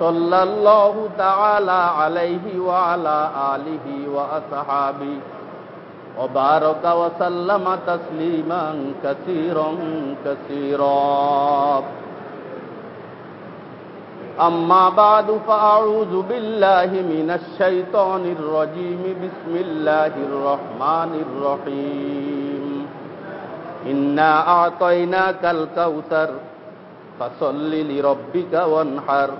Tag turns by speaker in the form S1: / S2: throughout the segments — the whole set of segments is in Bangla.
S1: صلى الله تعالى عليه وعلى آله وأصحابه وبارك وسلم تسليما كثيرا كثيرا. أما بعد فأعوذ بالله من الشيطان الرجيم. بسم الله الرحمن الرحيم. إنا أعطيناك الكوثر فصل لربك وانحر.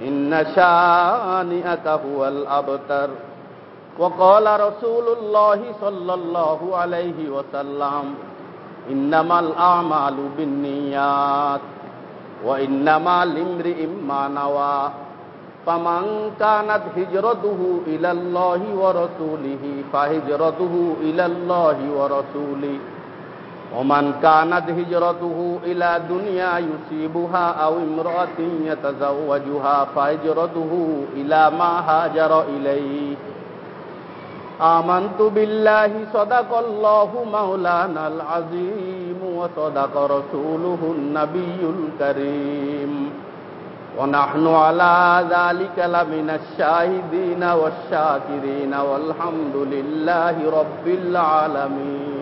S1: إن شانئك هو الأبتر. وقال رسول الله صلى الله عليه وسلم إنما الأعمال بالنيات وإنما لامرئ ما نوى. فمن كانت هجرته إلى الله ورسوله فهجرته إلى الله ورسوله. ومن كانت هجرته إلى دنيا يصيبها أو امرأة يتزوجها فهجرته إلى ما هاجر إليه. آمنت بالله صدق الله مولانا العظيم وصدق رسوله النبي الكريم. ونحن على ذلك لمن الشاهدين والشاكرين والحمد لله رب العالمين.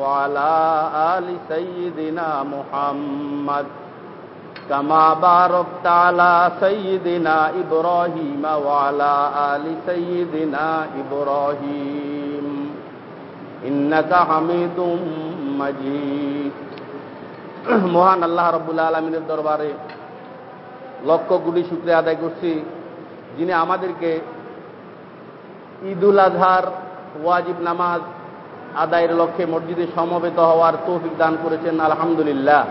S1: وعلى آل سيدنا محمد كما باركت على سيدنا إبراهيم وعلى آل سيدنا إبراهيم إنك حميد مجيد মহান আল্লাহ রব্বুল আলমিনের দরবারে লক্ষ কোটি শুক্রিয়া আদায় করছি যিনি আমাদেরকে ঈদুল আজহার ওয়াজিব নামাজ আদায়ের লক্ষ্যে মসজিদে সমবেত হওয়ার তৌফিক দান করেছেন, আলহামদুলিল্লাহ।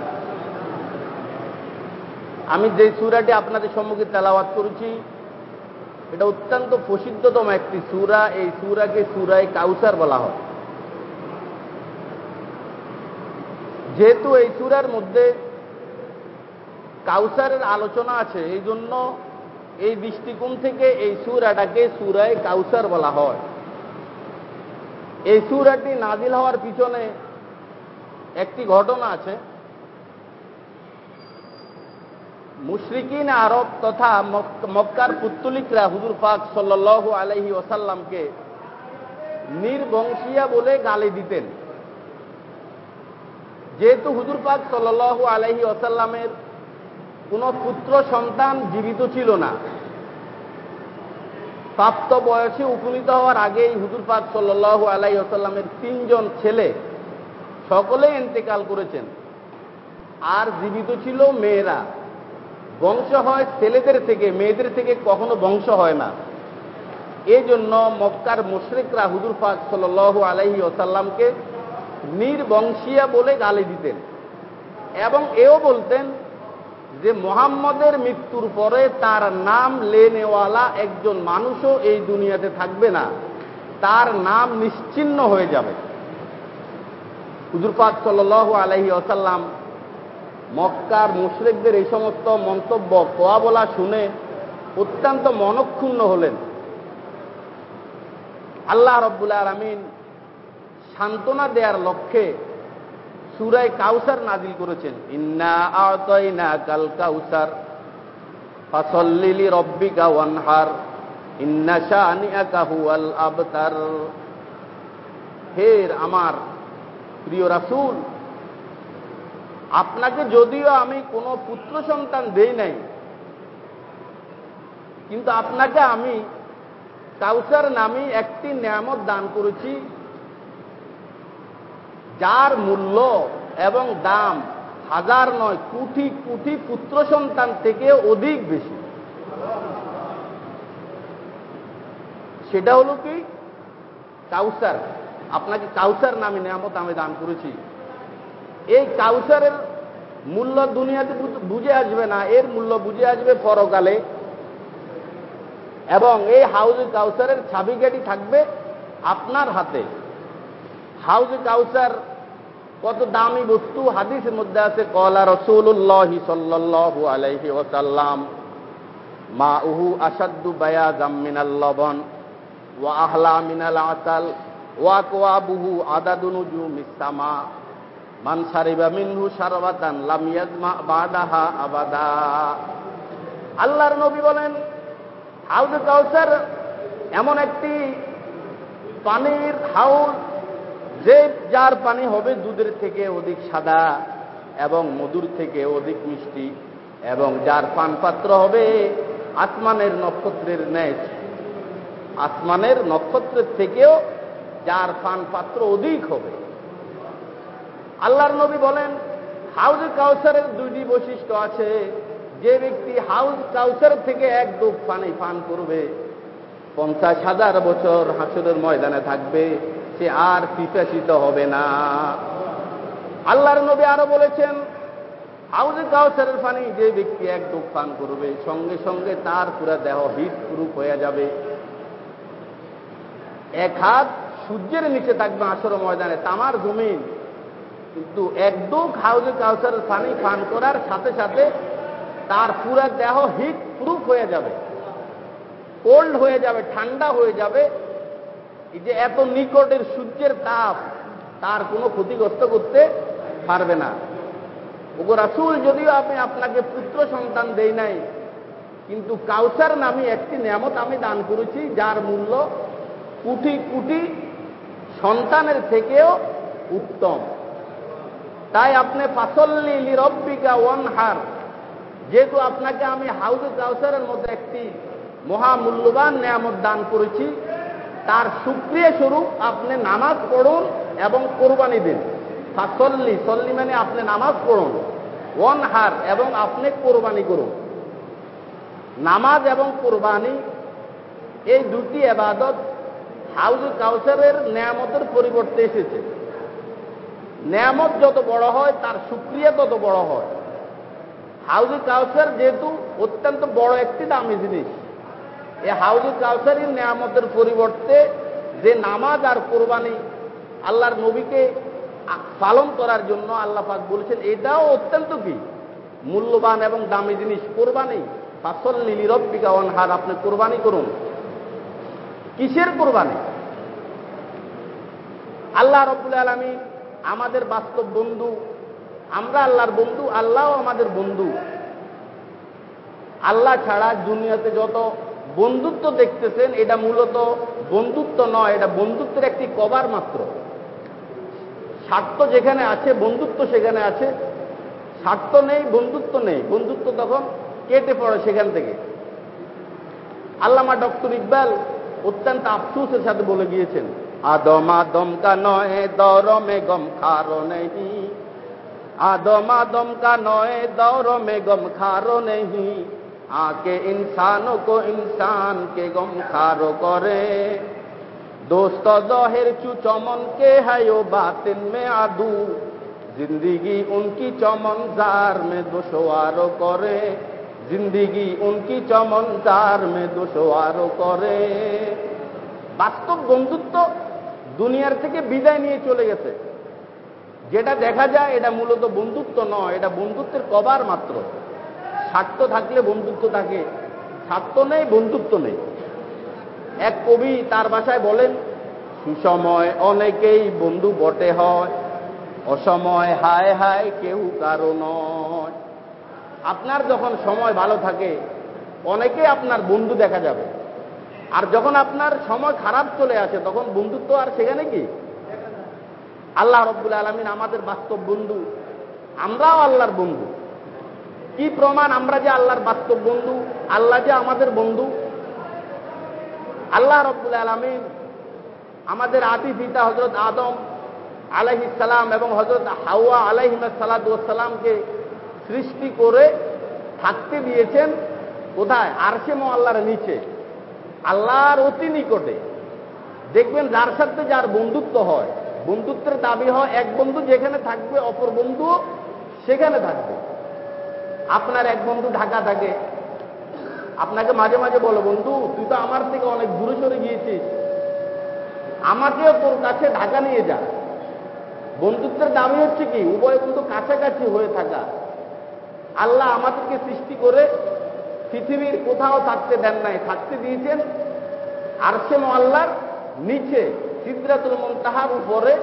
S1: আমি যে সুরাটি আপনাদের সম্মুখে তেলাওয়াত করেছি, এটা অত্যন্ত প্রসিদ্ধতম একটি সুরা। এই সুরাকে সুরায় কাউসার বলা হয়। যেহেতু এই সুরার মধ্যে কাউসারের আলোচনা আছে, এই জন্য এই দৃষ্টিকোণ থেকে এই সুরাটাকে সুরায় কাউসার বলা হয়। এই সুরাটি নাজিল হওয়ার পিছনে একটি ঘটনা আছে। মুশরিকিন আরব তথা মক্কার পুত্তলিকরা হুজুর পাক সাল্লাহ আলহি ওসাল্লামকে নির্বংশিয়া বলে গালি দিতেন। যেহেতু হুজুর পাক সাল্লাহ আলহি ওসাল্লামের কোন পুত্র সন্তান জীবিত ছিল না প্রাপ্ত বয়সে উপনীত হওয়ার আগেই হুজুর পাক সাল্লাহ আলাই আসাল্লামের তিনজন ছেলে সকলে ইন্তেকাল করেছেন। আর জীবিত ছিল মেয়েরা। বংশ হয় ছেলেদের থেকে, মেয়েদের থেকে কখনো বংশ হয় না। এই জন্য মক্কার মুশরিকরা হুজুর পাক সাল আলাইহি ওসাল্লামকে নির্বংশিয়া বলে গালি দিতেন এবং এও বলতেন যে মোহাম্মদের মৃত্যুর পরে তার নাম লেনেওয়ালা একজন মানুষও এই দুনিয়াতে থাকবে না। তার নাম নিশ্চিন্ন হয়ে যাবে। হুজুরপাত সাল আলহি আসাল্লাম মক্কার মুশরেকদের এই সমস্ত মন্তব্য কোয়া বলা শুনে অত্যন্ত মনক্ষুণ্ণ হলেন। আল্লাহ রব্বুল আলমিন সান্ত্বনা দেওয়ার লক্ষ্যে সুরায় কাউসার নাজিল করেছেন। ইন্না আতইনা কাল কাউসার ফাসল্লিলি রব্বিকা ওয়ানহার, ইন্না শানিয়াকা হুয়াল আবতার। ফের আমার প্রিয় রাসূল, আপনাকে যদিও আমি কোনো পুত্র সন্তান দেই নাই, কিন্তু আপনাকে আমি কাউসার নামে একটি নিয়ামত দান করেছি। যার মূল্য এবং দাম হাজার নয়, কোটি কোটি পুত্র সন্তান থেকে অধিক বেশি। সেটা হলো কি? কাউসার। আপনাকে কাউসার নামে নিয়ামত আমি দান করেছি। এই কাউসারের মূল্য দুনিয়াতে বুঝে আসবে না। এর মূল্য বুঝে আসবে পরকালে। এবং এই হাউজে কাউসারের ছাবিকাটি থাকবে আপনার হাতে। হাউজে কাউসার, কত দামি বস্তু, হাদিসের মধ্যে আছে, কলা রসুল্লাহ সাল্লাহ আলাইহি ওসাল্লাম মা উহু আসাদু বায়া জামিনাল লবন ওয়া আহলা মিনাল আসাল ওয়া কোয়াবুহু আদাদুনুজু মিসামা মান সারিবা মিনহু সারবাতান লাম ইয়াজমা বাদাহা আবাদা। আল্লাহর নবী বলেন, হাউজে কাউসার এমন একটি পানির হাউস যে যার পানি হবে দুধের থেকে অধিক সাদা এবং মধুর থেকে অধিক মিষ্টি এবং যার পানপাত্র হবে আসমানের নক্ষত্রের ন্যায় আসমানের নক্ষত্রের থেকেও যার পানপাত্র অধিক হবে। আল্লাহর নবী বলেন, হাউজে কাউসারের দুইটি বৈশিষ্ট্য আছে। যে ব্যক্তি হাউজ কাউসার থেকে এক ডুব পানি পান করবে, পঞ্চাশ হাজার বছর হাসুরের ময়দানে থাকবে সে আর পিপাসিত হবে না। আল্লাহর নবী আরও বলেছেন হাউজে কাউসারের পানি যে ব্যক্তি এক ডুব পান করবে, সঙ্গে সঙ্গে তার পুরা দেহ হিট প্রুফ হয়ে যাবে। এক হাত সূর্যের নিচে থাকবে আসর ময়দানে, তামার জমিন। কিন্তু এক ডুব হাউজে কাউসারের পানি পান করার সাথে সাথে তার পুরা দেহ হিট প্রুফ হয়ে যাবে। কোল্ড হয়ে যাবে, ঠান্ডা হয়ে যাবে এই যে এত নিকটের সূর্যের তাপ, তার কোনো ক্ষতিগ্রস্ত করতে পারবে না। ওগো রাসুল, যদিও আমি আপনাকে পুত্র সন্তান দেই নাই, কিন্তু কাউসার নামে একটি নিয়ামত আমি দান করেছি, যার মূল্য কুটি কুটি সন্তানের থেকেও উত্তম। তাই আপনি ফাসল্লি লিরব্বিকা ওয়ান হার যেহেতু আপনাকে আমি হাউজে কাউসারের মতো একটি মহামূল্যবান নিয়ামত দান করেছি তার সুক্রিয়া স্বরূপ আপনি নামাজ পড়ুন এবং কোরবানি দিন। ফাসল্লি, সল্লি মানে আপনি নামাজ পড়ুন। ওয়ান হার এবং আপনি কোরবানি করুন। নামাজ এবং কোরবানি, এই দুটি এবাদত হাউজে কাউসারের নিয়ামতের পরিবর্তে এসেছে। নিয়ামত যত বড় হয়, তার সুক্রিয়া তত বড় হয়। হাউজে কাউসার যেহেতু অত্যন্ত বড় একটি দামি জিনিস। এই হাউজে কাউসারের নিয়ামতের পরিবর্তে যে নামাজ আর কোরবানি আল্লাহর নবীকে পালন করার জন্য আল্লাহ পাক বলেছেন, এটাও অত্যন্ত কি? মূল্যবান এবং দামি জিনিস। কোরবানি ফাসল লিলি রব্বিকা হার আপনি কোরবানি করুন। কিসের কোরবানি? আল্লাহ রব্বুল আলমী আমাদের বাস্তব বন্ধু, আমরা আল্লাহর বন্ধু, আল্লাহও আমাদের বন্ধু। আল্লাহ ছাড়া দুনিয়াতে যত বন্ধুত্ব দেখতেছেন, এটা মূলত বন্ধুত্ব নয়, এটা বন্ধুত্বের একটি কবার মাত্র। স্বার্থ যেখানে আছে, বন্ধুত্ব সেখানে আছে। স্বার্থ নেই, বন্ধুত্ব নেই। বন্ধুত্ব তখন কেটে পড়ে সেখান থেকে। আল্লামা ডক্টর ইকবাল অত্যন্ত আফসুসের সাথে বলে গিয়েছেন, আদম আদম কা নয়, দরমে গম খারো নেই আদম আদম কা নয়, দরমে গম খারো নেই আকে ইনসান কো ইনসান কে গম খার করে। দোস্ত জহের চু চমন কে হায়ো বাতিন মে আদু। জিন্দিগি উনকি চমন জার মে দোষো আরও করে। জিন্দিগি উনকি চমন জার মে দোষো আরও করে। বাস্তব বন্ধুত্ব দুনিয়ার থেকে বিদায় নিয়ে চলে গেছে। যেটা দেখা যায় এটা মূলত বন্ধুত্ব নয়, এটা বন্ধুত্বের কবার মাত্র। স্বার্থ থাকলে বন্ধুত্ব থাকে। স্বার্থ নেই, বন্ধুত্ব নেই। এক কবি তার বাসায় বলেন, সুসময় অনেকেই বন্ধু বটে হয়, অসময় হায় হায় কেউ কারও নয়। আপনার যখন সময় ভালো থাকে অনেকে আপনার বন্ধু দেখা যাবে। আর যখন আপনার সময় খারাপ চলে আসে, তখন বন্ধুত্ব আর সেখানে কি? আল্লাহ রব্বুল আলমিন আমাদের বাস্তব বন্ধু। আমরাও আল্লাহর বন্ধু। কি প্রমাণ? আমরা যে আল্লাহর বাস্তব বন্ধু, আল্লাহ যে আমাদের বন্ধু। আল্লাহ রব্বুল আলমিন আমাদের আদি পিতা হজরত আদম আলাইহিসালাম এবং হজরত হাওয়া আলাইহিম সালাদামকে সৃষ্টি করে থাকতে দিয়েছেন কোথায়? আরশে আল্লাহর নিচে। আল্লাহর অতি নিকটে। দেখবেন যার সাথে যার বন্ধুত্ব হয়। বন্ধুত্বের দাবি হয়, এক বন্ধু যেখানে থাকবে, অপর বন্ধু সেখানে থাকবে। আপনার এক বন্ধু ঢাকা থাকে। আপনাকে মাঝে মাঝে বলো, বন্ধু, তুই তো আমার থেকে অনেক দূরে সরে গিয়েছিস। আমাকেও তোর কাছে ঢাকা নিয়ে যা। বন্ধুত্বের দাবি হচ্ছে কি? উভয় বন্ধু কাছাকাছি হয়ে থাকা। আল্লাহ আমাদেরকে সৃষ্টি করে পৃথিবীর কোথাও থাকতে দেন নাই, থাকতে দিয়েছেন। আরশে আল্লাহর নিচে সিদ্ধাতুল তাহার উপরে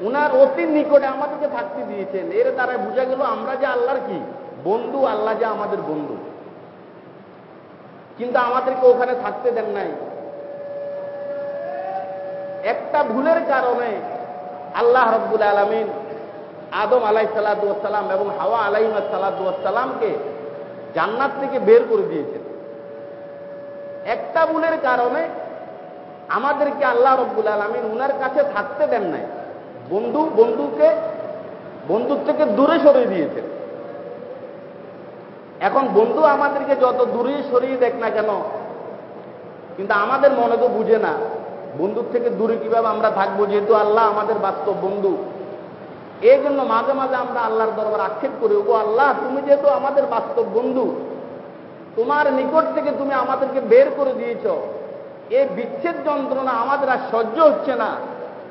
S1: উনার অতি নিকটে আমাদেরকে থাকতে দিয়েছেন। এর দ্বারা বোঝা গেল আমরা যে আল্লাহর কি? বন্ধু, আল্লাহ যে আমাদের বন্ধু। কিন্তু আমাদেরকে ওখানে থাকতে দেন নাই। একটা ভুলের কারণে আল্লাহ রব্বুল আলমিন আদম আলাই সালাদুয়াসালাম এবং হাওয়া আলাইম সালাদুয়াসালামকে জান্নাত থেকে বের করে দিয়েছেন। একটা ভুলের কারণে আমাদেরকে আল্লাহ রব্বুল আলমিন উনার কাছে থাকতে দেন নাই। বন্ধু বন্ধুকে, বন্ধুর থেকে দূরে সরিয়ে দিয়েছেন এখন বন্ধু আমাদেরকে যত দূরে সরিয়ে দেখ না কেন, কিন্তু আমাদের মনে তো বুঝে না, বন্ধুর থেকে দূরে কীভাবে আমরা থাকব, যেহেতু আল্লাহ আমাদের বাস্তব বন্ধু। এই জন্য মাঝে মাঝে আমরা আল্লাহর দরবার আক্ষেপ করি ও আল্লাহ, তুমি যেহেতু আমাদের বাস্তব বন্ধু, তোমার নিকট থেকে তুমি আমাদেরকে বের করে দিয়েছ, এই বিচ্ছেদ যন্ত্রণা আমাদের আর সহ্য হচ্ছে না।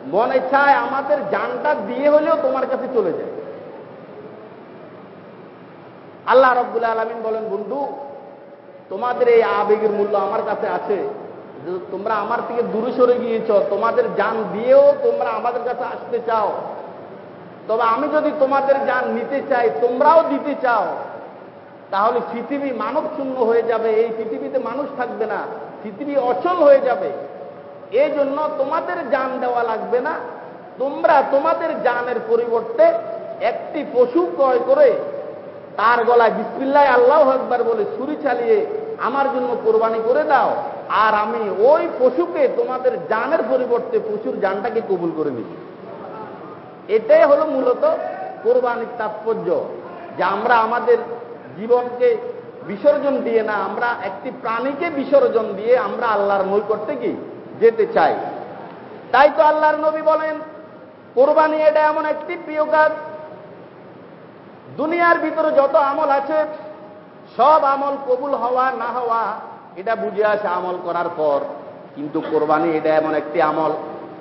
S1: মনে চায় আমাদের জানটা দিয়ে হলেও তোমার কাছে চলে যায়। আল্লাহ রব্বুল আলমিন বলেন, বন্ধু, তোমাদের এই আবেগের মূল্য আমার কাছে আছে। যে তোমরা আমার থেকে দূরে সরে গিয়েছ, তোমাদের যান দিয়েও তোমরা আমাদের কাছে আসতে চাও। তবে আমি যদি তোমাদের যান নিতে চাই, তোমরাও দিতে চাও। তাহলে পৃথিবী মানব শূন্য হয়ে যাবে। এই পৃথিবীতে মানুষ থাকবে না, পৃথিবী অচল হয়ে যাবে। এই জন্য তোমাদের যান দেওয়া লাগবে না। তোমরা তোমাদের জানের পরিবর্তে একটি পশু ক্রয় করে তার গলায় বিসমিল্লায় আল্লাহ একবার বলে ছুরি চালিয়ে আমার জন্য কোরবানি করে দাও। আর আমি ওই পশুকে তোমাদের জানের পরিবর্তে পশুর জানটাকে কবুল করে নিই এটাই হলো মূলত কোরবানির তাৎপর্য। যে আমরা আমাদের জীবনকে বিসর্জন দিয়ে না, আমরা একটি প্রাণীকে বিসর্জন দিয়ে আমরা আল্লাহর নৈকট্যে কি? যেতে চাই। তাই তো আল্লাহর নবী বলেন, কোরবানি এটা এমন একটি প্রিয় কাজ। দুনিয়ার ভিতরে যত আমল আছে, সব আমল কবুল হওয়া না হওয়া, এটা বুঝে আসে আমল করার পর। কিন্তু কোরবানি এটা এমন একটি আমল।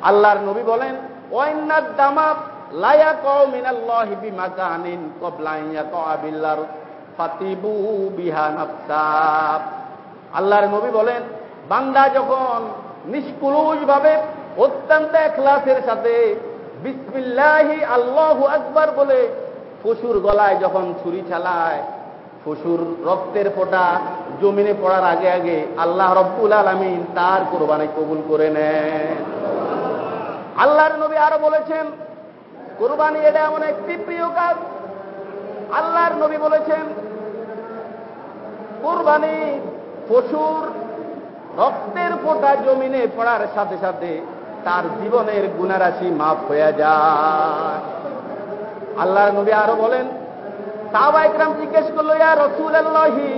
S1: আল্লাহর নবী বলেন ওয়াইনাদ দামাত লায়া কও মিনাল্লাহি বিমাকানিন কবলাইয়া ফাতিবু আল্লাহর নবী বলেন, বান্দা যখন নিষ্কুলুষ ভাবে অত্যন্ত এখলাসের সাথে বিসমিল্লাহি আল্লাহু আকবার বলে পশুর গলায় যখন ছুরি চালায় পশুর রক্তের ফোঁটা জমিনে পড়ার আগে আগে আল্লাহ রব্বুল আলমিন তার কোরবানি কবুল করে নেন। আল্লাহর নবী আরও বলেছেন, কোরবানি এটা এমন একটি প্রিয় কাজ। আল্লাহর নবী বলেছেন, কোরবানি পশুর রক্তের ফোঁটা জমিনে পড়ার সাথে সাথে তার জীবনের গুণারাশি মাফ হয়ে যায়। আল্লাহর নবী আরও বলেন সাহবা একরাম জিজ্ঞেস করল, ইয়া রসুল আল্লাহি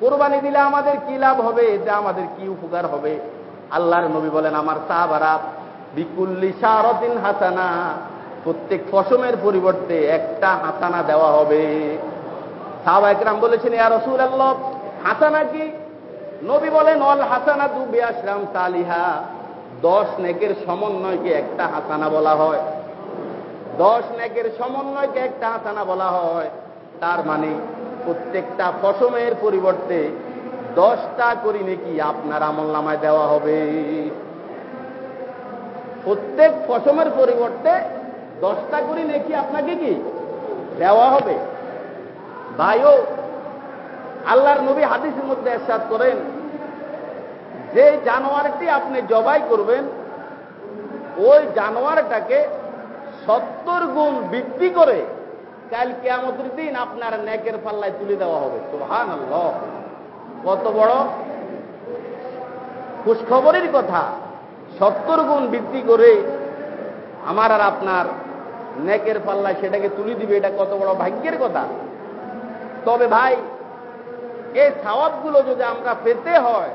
S1: কোরবানি দিলে আমাদের কি লাভ হবে? এতে আমাদের কি উপকার হবে? আল্লাহর নবী বলেন, আমার সাহাবারা বিকুল্লি সারদিন হাসানা, প্রত্যেক ফসমের পরিবর্তে একটা হাসানা দেওয়া হবে। সাহবা একরাম বলেছেন, ইয়া রসুল আল্লাহ হাসানা কি? নবী বলেন, অল হাসানা দু বেআশ্রাম সালিহা। দশ নেকের সমন্বয়কে একটা হাসানা বলা হয়। দশ নেকের সমন্বয়কে একটা হাসানা বলা হয়। তার মানে প্রত্যেকটা ফসমের পরিবর্তে দশটা করি নাকি আপনার আমল নামায় দেওয়া হবে। প্রত্যেক ফসমের পরিবর্তে দশটা করি নাকি আপনাকে কি দেওয়া হবে? ভাইও আল্লাহর নবী হাদিসের মধ্যে একসাথ করেন, যে জানোয়ারটি আপনি জবাই করবেন, ওই জানোয়ারটাকে সত্তর গুণ বৃদ্ধি করে কাল কেয়ামতের দিন আপনার নেকের পাল্লায় তুলে দেওয়া হবে। সুহান কত বড়? খুশখবরের কথা, সত্তর গুণ বৃদ্ধি করে আমার আর আপনার নেকের পাল্লায় সেটাকে তুলে দিবে, এটা কত বড় ভাগ্যের কথা। তবে ভাই এই সাওয়াবগুলো যদি আমরা পেতে হয়,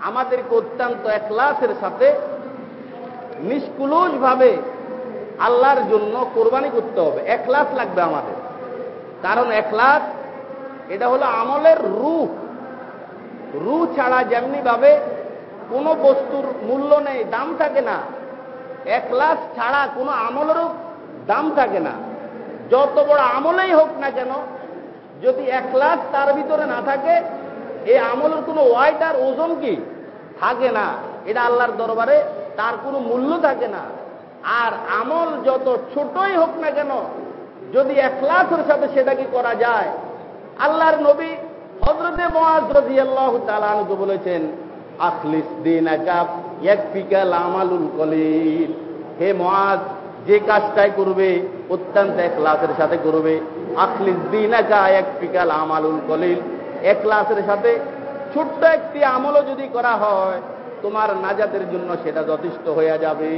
S1: আমাদেরকে অত্যন্ত একলাসের সাথে নিষ্কুলুষভাবে আল্লাহর জন্য কোরবানি করতে হবে। একলাস লাগবে আমাদের। কারণ একলাস এটা হলো আমলের রূপ রু ছাড়া যেমনি ভাবে কোনো বস্তুর মূল্য নেই, দাম থাকে না। একলাস ছাড়া কোনো আমলেরও দাম থাকে না। যত বড় আমলেই হোক না কেন যদি একলাস তার ভিতরে না থাকে এই আমলের কোনো ওয়াইট আর ওজন কি? থাকে না। এটা আল্লাহর দরবারে তার কোনো মূল্য থাকে না। আর আমল যত ছোটই হোক না কেন, যদি একলাসের সাথে সেটাকে করা যায়? আল্লাহর নবী হজরতে আল্লাহ তালানুকে বলেছেন, আখলিস দিন এক পিকাল আমালুল কলিল। হে মহাজ যে কাজটাই করবে, অত্যন্ত একলাসের সাথে করবে। আখলিস দিন আকা এক পিকাল আমালুল কলিল। একলাসের সাথে ছোট্ট একটি আমলও যদি করা হয়, তোমার নাজাতের জন্য সেটা যথেষ্ট হয়ে যাবে।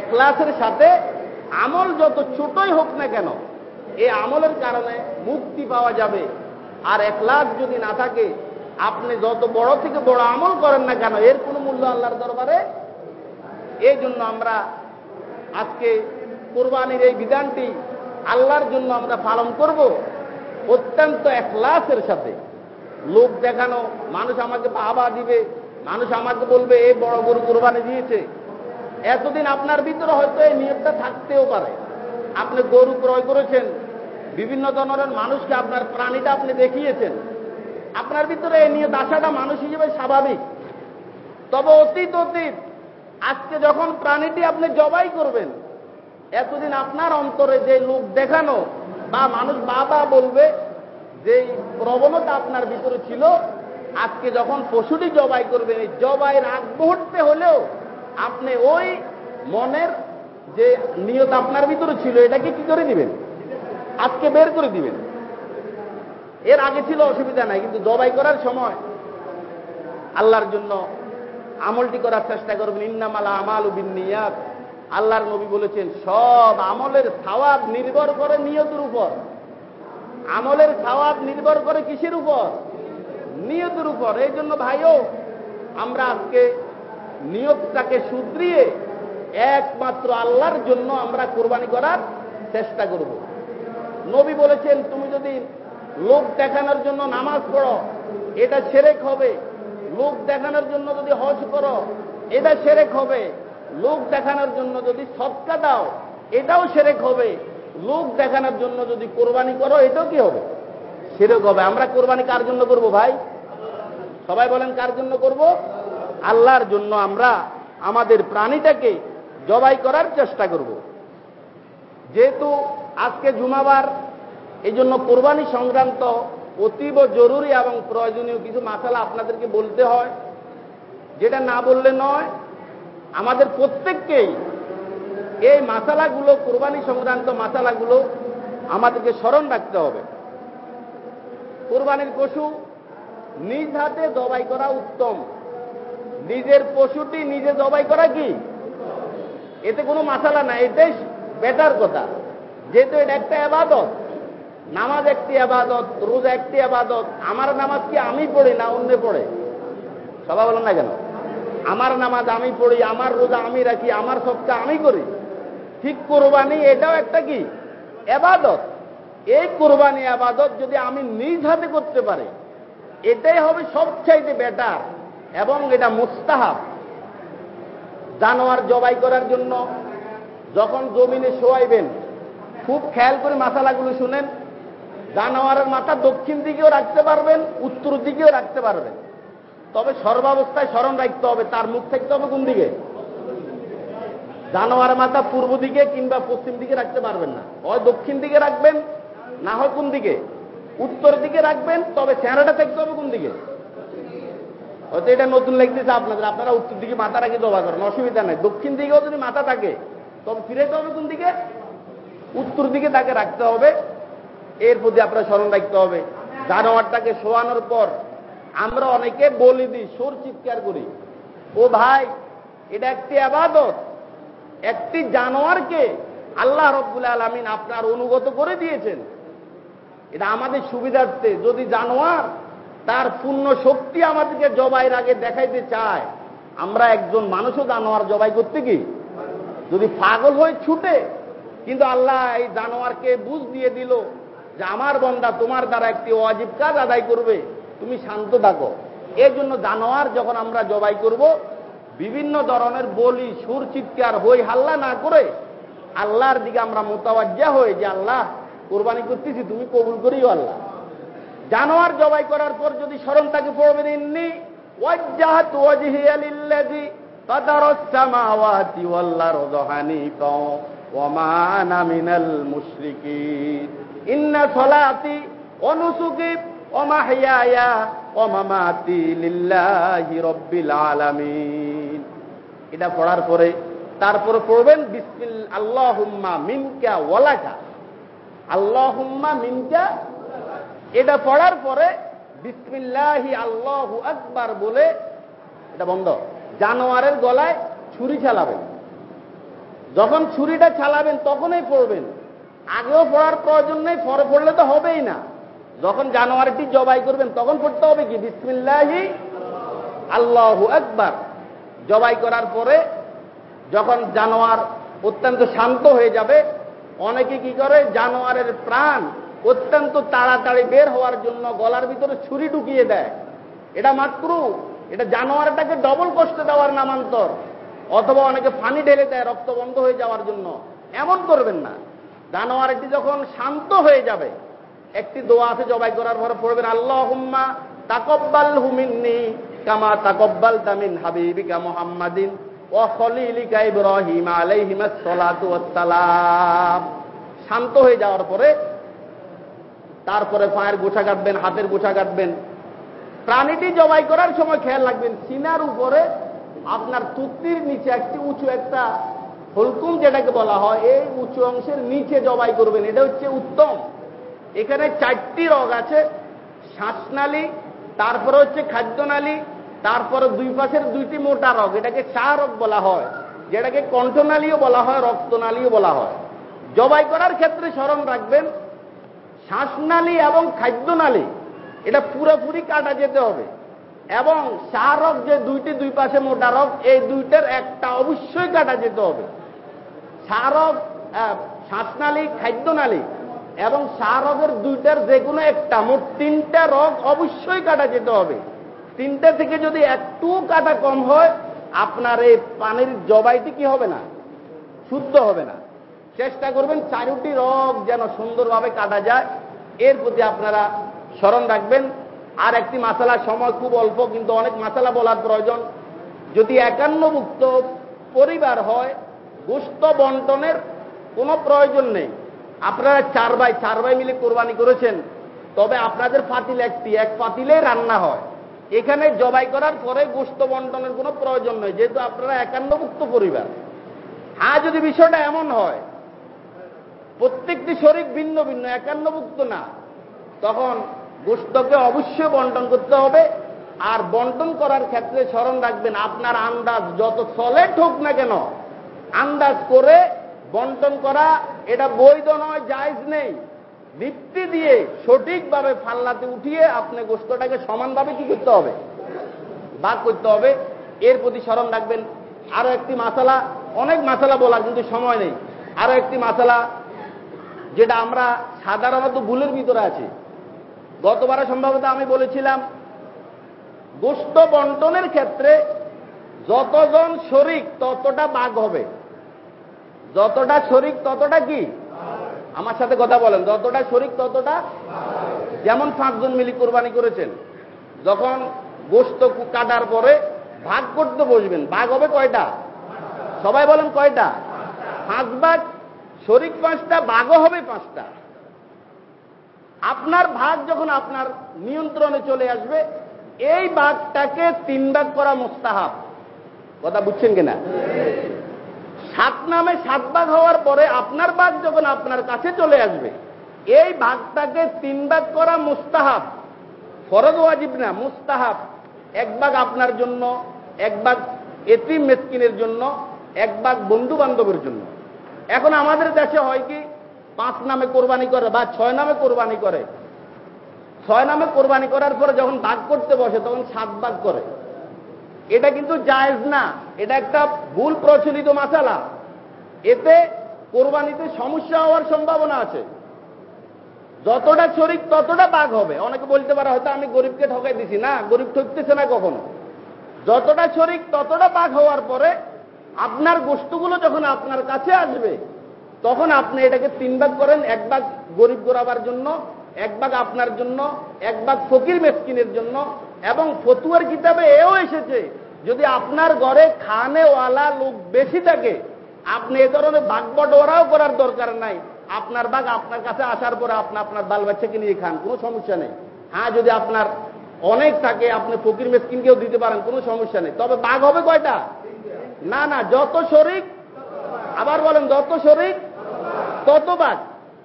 S1: একলাসের সাথে আমল যত ছোটই হোক না কেন এই আমলের কারণে মুক্তি পাওয়া যাবে। আর একলাস যদি না থাকে, আপনি যত বড় থেকে বড় আমল করেন না কেন, এর কোনো মূল্য আল্লাহর দরবারে এই জন্য আমরা আজকে কোরবানির এই বিধানটি আল্লাহর জন্য আমরা পালন করব। অত্যন্ত একলাসের সাথে। লোক দেখানো, মানুষ আমাকে বাবা দিবে, মানুষ আমাকে বলবে এই বড় গরু কোরবানি দিয়েছে। এতদিন আপনার ভিতরে হয়তো এই নিয়তটা থাকতেও পারে। আপনি গরু ক্রয় করেছেন, বিভিন্ন ধরনের মানুষকে আপনার প্রাণীটা আপনি দেখিয়েছেন। আপনার ভিতরে এই নিয়ে আসাটা মানুষ হিসেবে স্বাভাবিক। তবে অতীত অতীত আজকে যখন প্রাণীটি আপনি জবাই করবেন, এতদিন আপনার অন্তরে যে লোক দেখানো বা মানুষ বাবা বলবে যে প্রবণতা আপনার ভিতরে ছিল, আজকে যখন পশুটি জবাই করবেন, এই জবাইয়ের আগ মুহূর্তে হলেও আপনি ওই মনের যে নিয়ত আপনার ভিতরে ছিল, এটাকে কি করে দিবেন? আজকে বের করে দিবেন। এর আগে ছিল, অসুবিধা নাই, কিন্তু জবাই করার সময় আল্লাহর জন্য আমলটি করার চেষ্টা করবেন, ইন্নামালা আমাল উবিন নিয়াত আল্লাহর নবী বলেছেন, সব আমলের সাওয়াব নির্ভর করে নিয়তের উপর। আমলের সাওয়াব নির্ভর করে কিসের উপর? নিয়তের উপর। এই জন্য ভাইও, আমরা আজকে নিয়তটাকে শুধরিয়ে একমাত্র আল্লাহর জন্য আমরা কোরবানি করার চেষ্টা করব। নবী বলেছেন, তুমি যদি লোক দেখানোর জন্য নামাজ পড়ো, এটা সেরেক হবে। লোক দেখানোর জন্য যদি হজ করো, এটা সেরেক হবে। লোক দেখানোর জন্য যদি সৎকা দাও, এটাও সেরেক হবে। লোক দেখানোর জন্য যদি কোরবানি করো, এটাও কি হবে? সেরেক হবে। আমরা কোরবানি কার জন্য করব ভাই? সবাই বলেন কার জন্য করব? আল্লাহর জন্য আমরা আমাদের প্রাণীটাকে জবাই করার চেষ্টা করব। যেহেতু আজকে জুমাবার এই জন্য কোরবানি সংক্রান্ত অতীব জরুরি এবং প্রয়োজনীয় কিছু মাসালা আপনাদেরকে বলতে হয়। যেটা না বললে নয়, আমাদের প্রত্যেককেই এই মাসালাগুলো কোরবানি সংক্রান্ত মাসালাগুলো আমাদেরকে স্মরণ রাখতে হবে। কোরবানির পশু নিজ হাতে জবাই করা উত্তম। নিজের পশুটি নিজে জবাই করা কি? এতে কোনো মাসালা না, এটাই বেটার কথা। যেহেতু এটা একটা আবাদত নামাজ একটি আবাদত, রোজা একটি আবাদত। আমার নামাজ কি আমি পড়ি না অন্য পড়ে? সবাই বলেন না কেন? আমার নামাজ আমি পড়ি, আমার রোজা আমি রাখি, আমার সবটা আমি করি। ঠিক কোরবানি এটাও একটা কি? এবাদত এই কোরবানি আবাদত যদি আমি নিজ হাতে করতে পারি, এটাই হবে সবচাইতে বেটার এবং এটা মুস্তাহাব। জানোয়ার জবাই করার জন্য যখন জমিনে শোয়াইবেন, খুব খেয়াল করে মাথালাগুলো শুনেন। জানোয়ারের মাথা দক্ষিণ দিকেও রাখতে পারবেন, উত্তর দিকেও রাখতে পারবেন। তবে সর্বাবস্থায় স্মরণ রাখতে হবে, তার মুখ থাকতে হবে কোন দিকে? জানোয়ার মাথা পূর্ব দিকে কিংবা পশ্চিম দিকে রাখতে পারবেন না। হয় দক্ষিণ দিকে রাখবেন, না হয় কোন দিকে? উত্তর দিকে রাখবেন, তবে চেহারাটা থাকতে হবে কোন দিকে? হয়তো এটা নতুন লাগতেছে আপনাদের, আপনারা উত্তর দিকে মাথা রাখি দবা করেন, অসুবিধা নাই। দক্ষিণ দিকেও যদি মাথা থাকে, তবে ফিরেতে হবে কোন দিকে? উত্তর দিকে তাকে রাখতে হবে। এর প্রতি আপনার স্মরণ রাখতে হবে। জানোয়ারটাকে শোয়ানোর পর আমরা অনেকে বলি দিই, সোর চিৎকার করি। ও ভাই, এটা একটি আবাদত। একটি জানোয়ারকে আল্লাহ রব্বুল আলমিন আপনার অনুগত করে দিয়েছেন। এটা আমাদের সুবিধার্থে। যদি জানোয়ার তার পূর্ণ শক্তি আমাদেরকে জবাইয়ের আগে দেখাইতে চায়, আমরা একজন মানুষও জানোয়ার জবাই করতে কি? যদি পাগল হয়ে ছুটে, কিন্তু আল্লাহ এই জানোয়ারকে বুঝ দিয়ে দিল যে আমার বন্দা তোমার দ্বারা একটি অজীব কাজ আদায় করবে, তুমি শান্ত থাকো। এর জন্য জানোয়ার যখন আমরা জবাই করব, বিভিন্ন ধরনের বলি, সুর, চিৎকার, হই, হাল্লা না করে আল্লাহর দিকে আমরা মোতাবাজ্জা হই যে, আল্লাহ, কোরবানি করতেছি, তুমি কবুল করিও আল্লাহ। জানোয়ার জবাই করার পর যদি স্মরণ তাকে পড়বেন, ইন্নি ওয়াজ্জাহাতু ওয়াজহিয়া লিল্লাযী ফাতারাস সামাওয়াতি ওয়াল আরদা হানিফা ওয়া মা আনা মিনাল মুশরিকিন। ইন্না সলাতি ওয়া নুসুকি ওয়া মাহইয়ায়া ওয়া মামাতি লিল্লাহি রাব্বিল আলামিন। এটা পড়ার পরে তারপরে পড়বেন, বিসমিল আল্লাহুম্মা মিনকা ওয়ালাকা আল্লাহুম্মা মিনকা। এটা পড়ার পরে বিসমিল্লাহি আল্লাহু আকবার বলে এটা বন্ধ। জানোয়ারের গলায় ছুরি চালাবেন যখন ছুরিটা চালাবেন তখনই পড়বেন। আগেও পড়ার প্রয়োজন নেই, পরে পড়লে তো হবেই না। যখন জানুয়ারিটি জবাই করবেন, তখন পড়তে হবে কি? বিসমিল্লাহি আল্লাহু আকবার। জবাই করার পরে যখন জানোয়ার অত্যন্ত শান্ত হয়ে যাবে, অনেকে কি করে? জানোয়ারের প্রাণ অত্যন্ত তাড়াতাড়ি বের হওয়ার জন্য গলার ভিতরে ছুরি ঢুকিয়ে দেয়। এটা মাত্র। এটা জানোয়ারটাকে ডবল কষ্ট দেওয়ার নামান্তর। অথবা অনেকে পানি ঢেলে দেয় রক্ত বন্ধ হয়ে যাওয়ার জন্য। এমন করবেন না। জানোয়ারটি যখন শান্ত হয়ে যাবে, একটি দোয়া আছে জবাই করার পরে পড়বেন আল্লাহ হুম্মা তাকব্বাল হুমিন্নি কামা তাকব্বাল তামিন হাবিবিকা মোহাম্মাদিন ও ইব্রাহিম ওয়াসসালাম। শান্ত হয়ে যাওয়ার পরে তারপরে পায়ের গোছা কাটবেন, হাতের গোছা কাটবেন। প্রাণীটি জবাই করার সময় খেয়াল রাখবেন, সিনার উপরে আপনার তুত্তির নিচে একটি উঁচু একটা হলকুম যেটাকে বলা হয়, এই উঁচু অংশের নিচে জবাই করবেন। এটা হচ্ছে উত্তম। এখানে চারটি রগ আছে, শ্বাসনালী, তারপরে হচ্ছে খাদ্যনালী, তারপরে দুই পাশের দুইটি মোটা রগ। এটাকে চা রগ বলা হয়, যেটাকে কণ্ঠনালীও বলা হয়, রক্তনালীও বলা হয়। জবাই করার ক্ষেত্রে স্মরণ রাখবেন, শ্বাসনালী এবং খাদ্যনালী, এটা পুরোপুরি কাটা যেতে হবে। এবং রগ যে দুইটি দুই পাশে মোটা রগ, এই দুইটার একটা অবশ্যই কাটা যেতে হবে। রগ শ্বাসনালী, খাদ্যনালী এবং রগের দুইটার যে কোনো একটা, মোট তিনটা রগ অবশ্যই কাটা যেতে হবে। তিনটা থেকে যদি একটু কাটা কম হয়, আপনার এই পানির জবাইটি কি হবে না? শুদ্ধ হবে না। চেষ্টা করবেন চারুটি রগ যেন সুন্দরভাবে কাটা যায়। এর প্রতি আপনারা স্মরণ রাখবেন। আর একটি মাসালার সময় খুব অল্প, কিন্তু অনেক মাসালা বলার প্রয়োজন। যদি একান্নভুক্ত পরিবার হয় গোস্ত বন্টনের কোনো প্রয়োজন নেই। আপনারা চার ভাই চার ভাই মিলে কোরবানি করেছেন। তবে আপনাদের পাতিল একটি, এক পাতিলে রান্না হয়। এখানে জবাই করার পরে গোস্ত বন্টনের কোনো প্রয়োজন নেই, যেহেতু আপনারা একান্নভুক্ত পরিবার। হ্যাঁ যদি বিষয়টা এমন হয়, প্রত্যেকটি শরীর ভিন্ন ভিন্ন, একান্নভুক্ত না। তখন গোস্তকে অবশ্যই বন্টন করতে হবে। আর বন্টন করার ক্ষেত্রে স্মরণ রাখবেন, আপনার আন্দাজ যত সলেট হোক না কেন আন্দাজ করে বন্টন করা, এটা বৈধ নয়, জায়জ নেই। ভিত্তি দিয়ে সঠিকভাবে ফাল্লাতে উঠিয়ে আপনি গোস্তটাকে সমানভাবে কি করতে হবে? ভাগ করতে হবে। এর প্রতি স্মরণ রাখবেন। আরও একটি মাসালা, অনেক মাসালা বলার কিন্তু সময় নেই। আরও একটি মাসালা, যেটা আমরা সাধারণত ভুলের ভিতরে আছি। গতবারে সম্ভবত আমি বলেছিলাম গোষ্ঠ বন্টনের ক্ষেত্রে যতজন শরিক ততটা বাঘ হবে। যতটা শরিক ততটা কি? আমার সাথে কথা বলেন, যতটা শরিক ততটা? যেমন পাঁচজন মিলি কোরবানি করেছেন, যখন গোস্ত কাটার পরে ভাগ করতে বসবেন, ভাগ হবে কয়টা? সবাই বলেন কয়টা? পাঁচ ভাগ শরিক পাঁচটা, ভাগও হবে পাঁচটা। আপনার ভাগ যখন আপনার নিয়ন্ত্রণে চলে আসবে, এই ভাগটাকে তিন ভাগ করা মোস্তাহাব। কথা বুঝছেন কিনা? সাত নামে সাত ভাগ হওয়ার পরে আপনার ভাগ যখন আপনার কাছে চলে আসবে, এই ভাগটাকে তিন ভাগ করা মুস্তাহাব। ফরজ ওয়াজিব না, মুস্তাহাব। এক ভাগ আপনার জন্য, এক ভাগ এতিম মেসকিনের জন্য, এক ভাগ বন্ধু বান্ধবের জন্য। এখন আমাদের দেশে হয় কি, পাঁচ নামে কোরবানি করে বা ছয় নামে কোরবানি করে। ছয় নামে কোরবানি করার পরে যখন ভাগ করতে বসে, তখন সাত ভাগ করে। এটা কিন্তু জায়েজ না। এটা একটা ভুল প্রচলিত মাসালা। এতে কোরবানিতে সমস্যা হওয়ার সম্ভাবনা আছে। যতটা শরিক ততটা বাঘ হবে। অনেকে বলতে পারে, হয়তো আমি গরিবকে ঠকাই দিছি। না, গরিব ঠকতেছে না কখনো। যতটা শরিক ততটা বাঘ হওয়ার পরে আপনার গোষ্ঠগুলো যখন আপনার কাছে আসবে, তখন আপনি এটাকে তিন ভাগ করেন, এক ভাগ গরিব গোরাবার জন্য এক ভাগ আপনার জন্য, এক ভাগ ফকির মেসকিনের জন্য, এবং ফতুয়ার কিতাবে এও এসেছে, যদি আপনার ঘরে খানেওয়ালা লোক বেশি থাকে, আপনি এ ধরনের ভাগ বটোয়ারাও করার দরকার নাই। আপনার বাঘ আপনার কাছে আসার পরে আপনি আপনার বাল বাচ্চাকে নিয়ে খান, কোনো সমস্যা নেই। হ্যাঁ যদি আপনার অনেক থাকে, আপনি ফকির মেসকিনকেও দিতে পারেন, কোনো সমস্যা নেই। তবে বাঘ হবে কয়টা? না না, যত শরিক, আবার বলেন, যত শরিক, তত বাঘ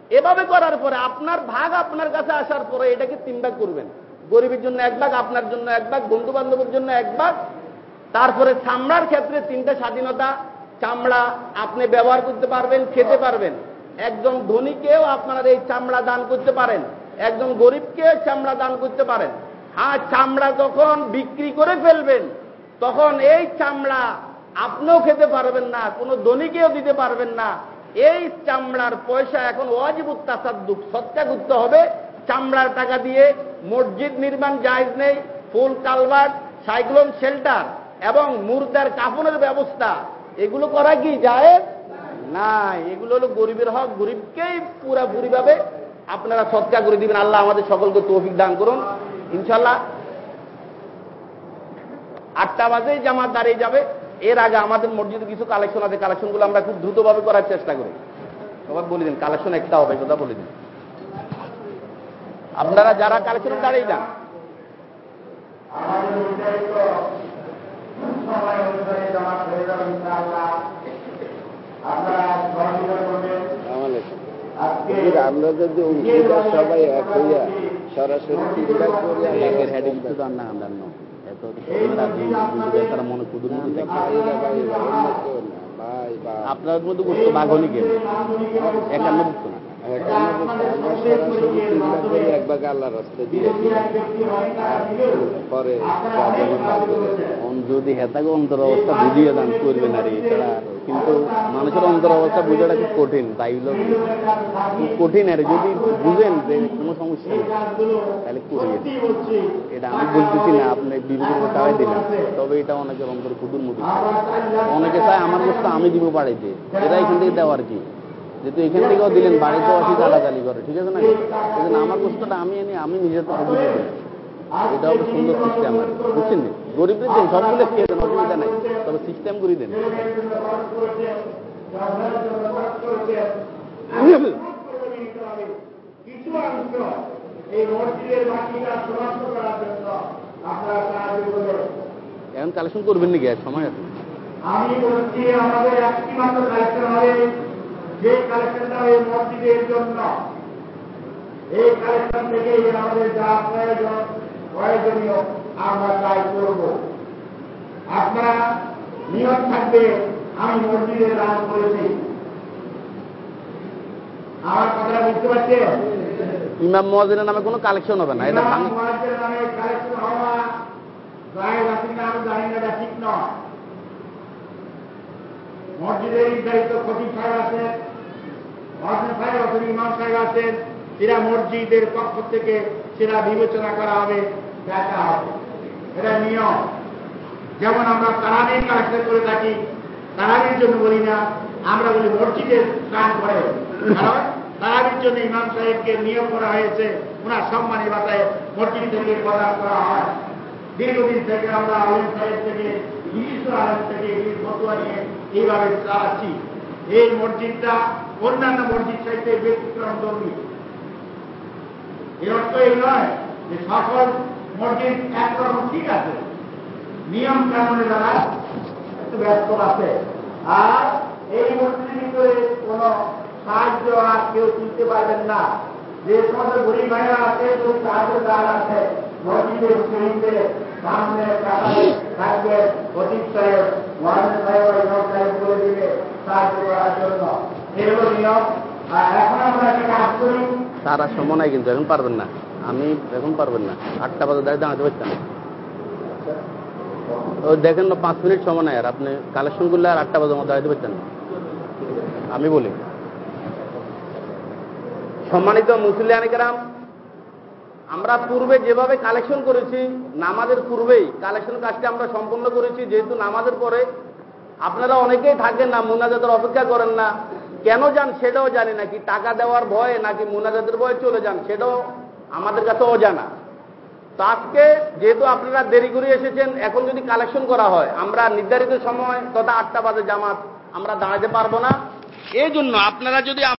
S1: এভাবে করার পরে আপনার ভাগ আপনার কাছে আসার পরে এটাকে তিন ভাগ করবেন? গরিবের জন্য এক ভাগ, আপনার জন্য এক ভাগ বন্ধু বান্ধবের জন্য এক ভাগ। তারপরে চামড়ার ক্ষেত্রে তিনটা স্বাধীনতা। চামড়া আপনি ব্যবহার করতে পারবেন, খেতে পারবেন। একজন ধনীকেও আপনারা এই চামড়া দান করতে পারেন। একজন গরিবকে চামড়া দান করতে পারেন। হ্যাঁ চামড়া যখন বিক্রি করে ফেলবেন, তখন এই চামড়া আপনিও খেতে পারবেন না, কোনো ধনীকেও দিতে পারবেন না। এই চামড়ার পয়সা এখন ওয়াজিবুত তাসাদ্দুক সৎকা করতে হবে। চামড়ার টাকা দিয়ে মসজিদ নির্মাণ জায়জ নেই, ফুল কালভার্ট, সাইক্লোন শেল্টার এবং মুর্দার কাফনের ব্যবস্থা। এগুলো করা কি যায় না এগুলো হলো গরিবের হক। গরিবকেই পুরাপুরি ভাবে আপনারা সৎকার করে দিবেন। আল্লাহ আমাদের সকলকে তৌফিক দান করুন। ইনশাল্লাহ আটটা বাজেই জামাত দাঁড়িয়ে যাবে। এর আগে আমাদের মসজিদে কিছু কালেকশন আছে কালেকশনগুলো আমরা খুব দ্রুতভাবে করার চেষ্টা করি। সবাই বলে দিন কালেকশন একটা হবে কথা বলে দিন। আপনারা যারা কালেকশন দাঁড়িয়ে যান।
S2: আমরা যদি সবাই এক হইয়া সরাসরি চিন্তা করি
S1: আমরা তারা মনে কুদুর আপনার মধ্যে করতো বাঘনি গেল। একান্ন না।
S2: আমরা সরাসরি চিন্তা করি এক ভাগ আল্লাহ রাস্তা দিয়ে পরে যা
S1: যদি হেতাকে অন্তর অবস্থা বুঝিয়ে দান করবেন আর এছাড়া আর কিন্তু মানুষের অন্তর অবস্থা বোঝাটা খুব কঠিন তাই খুব কঠিন আর যদি বুঝেন যে কোনো সমস্যা নেই তাহলে করিয়ে এটা আমি বলতেছি না আপনি বিবেকের উপর টাকাই দিলেন তবে এটা অনেকের অন্তর কুদুর মুদি অনেকে চায় আমার বস্তু আমি দিব বাড়িতে এরা এখান থেকে দেওয়ার কি? যেহেতু এখান থেকেও দিলেন বাড়িতে আসি, গালাগালি করে, ঠিক আছে না? এই আমার বস্তুটা আমি এনে আমি নিজের তো এটা হবে সুন্দর সিস্টেম আর বুঝছেন? গরিবদের দেন সবগুলো খেয়ে দেন, অসুবিধা নাই। তবে সিস্টেম করে দেন। এখন কালেকশন করবেন নাকি? সময় আছে।
S3: আমি বলছি, আমাদের একটি মাত্র কালেকশন হবে যে কালেকশনটা এই মসজিদের জন্য এই কালেকশন থেকে আমাদের যা প্রয়োজন প্রয়োজনীয় আমরা তাই করব। আপনারা নিয়ম থাকবে আমি মসজিদে দান করেছি। আমার কথা বুঝতে পারছেন?
S1: ইমাম মহাজিনের নামে কোনো কালেকশন হবে না এটা
S3: ইমাম নামে কালেকশন হওয়া জায়েজ আছে কিনা আমি জানি না এটা ঠিক নয়। মসজিদের নির্ধারিত ক্ষতি ছাড় আছে মহাজন সাহেব ইমাম সাহেব আছেন এরা মসজিদের পক্ষ থেকে সেটা বিবেচনা করা হবে, দেখা হবে। এটা নিয়ম। যেমন আমরা তারাবির কালেকশন করে থাকি, তারাবির জন্য বলি না, আমরা বলি মসজিদের স্নান করে কারণ তারাবির জন্য ইমাম সাহেবকে নিয়োগ করা হয়েছে, ওনার সম্মানী বাতায় মসজিদ থেকে প্রদান করা হয়। দীর্ঘদিন থেকে আমরা আলম সাহেব থেকে নিজস্ব আলম থেকে এই ফটোয়া নিয়ে এইভাবে চালাচ্ছি। এই মসজিদটা অন্যান্য মসজিদ চাইতে ব্যতিক্রম ধর্মী। এর অর্থ এই নয় যে সকল মসজিদ একরকম ঠিক আছে। নিয়ম কানুনে দ্বারা একটু ব্যস্ত আছে। আর এই মসজিদের ভিতরে কোন সাহায্য আর কেউ তুলতে পারবেন না। যে সমস্ত গরিব ভাইরা আছে ওই সাহায্য দ্বার আছে। মসজিদের শহীদদের সামনে থাকবে অতীত সাহেব মহাজন সাহেব সাহেব বলে দিবে সাহায্য করার জন্য। আমরা
S1: তারা সময় নাই কিন্তু, এখন পারবেন না। আমি এখন পারবেন না। আটটা বাজে দাঁড়িয়ে দাঁড়াতে পারছেন না ও, দেখেন না, পাঁচ মিনিট সময় নাই আর আপনি কালেকশন করলে আর আটটা বাজে মধ্যে দাঁড়াতে পারছেন না। আমি বলি। সম্মানিত মুসলিয়ানিকেরাম আমরা পূর্বে যেভাবে কালেকশন করেছি, নামাজের পূর্বেই কালেকশন কাজটা আমরা সম্পন্ন করেছি, যেহেতু নামাজের পরে আপনারা অনেকেই থাকেন না, মুনাজাতের অপেক্ষা করেন না। কেন যান সেটাও জানি নাকি টাকা দেওয়ার ভয়ে নাকি মুনাজাতের ভয়ে চলে যান সেটাও আমাদের কাছে অজানা। তো আজকে যেহেতু আপনারা দেরি করে এসেছেন, এখন যদি কালেকশন করা হয়, আমরা নির্ধারিত সময় তথা আটটা বাজে জামাত, আমরা দাঁড়াতে পারব না। এই জন্য আপনারা যদি